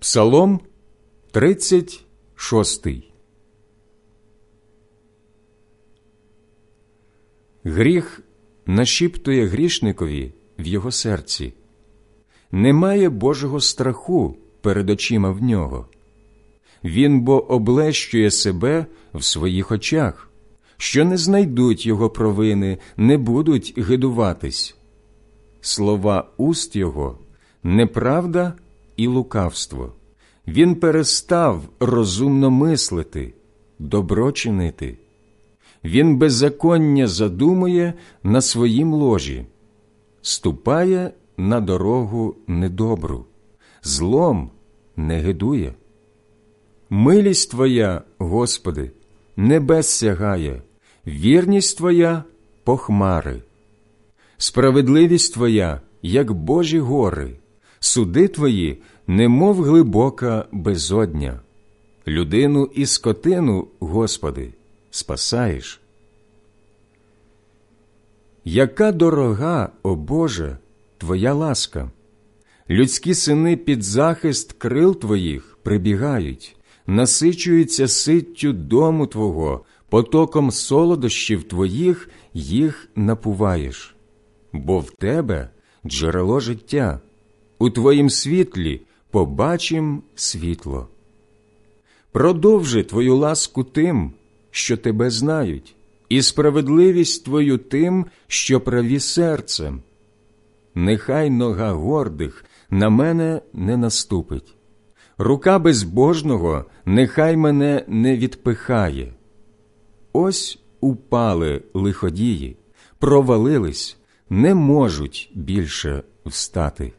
Псалом 36 Гріх нашіптує грішникові в його серці. Немає Божого страху перед очима в нього. Він бо облещує себе в своїх очах, що не знайдуть його провини, не будуть гидуватись. Слова уст його неправда і лукавство. Він перестав розумно мислити, добро чинити. Він беззаконня задумує на своїм ложі, ступає на дорогу недобру, злом не гидує. Милість Твоя, Господи, небес сягає, вірність Твоя похмари, справедливість Твоя, як Божі гори, суди Твої, немов глибока безодня, людину і скотину, Господи, спасаєш. Яка дорога, о Боже, Твоя ласка! Людські сини під захист крил Твоїх прибігають, насичуються ситтю дому Твого, потоком солодощів Твоїх їх напуваєш, бо в Тебе джерело життя, у Твоїм світлі побачим світло. Продовжи Твою ласку тим, що Тебе знають, і справедливість Твою тим, що праві серцем. Нехай нога гордих на мене не наступить, рука безбожного нехай мене не відпихає. Ось упали лиходії, провалились, не можуть більше встати.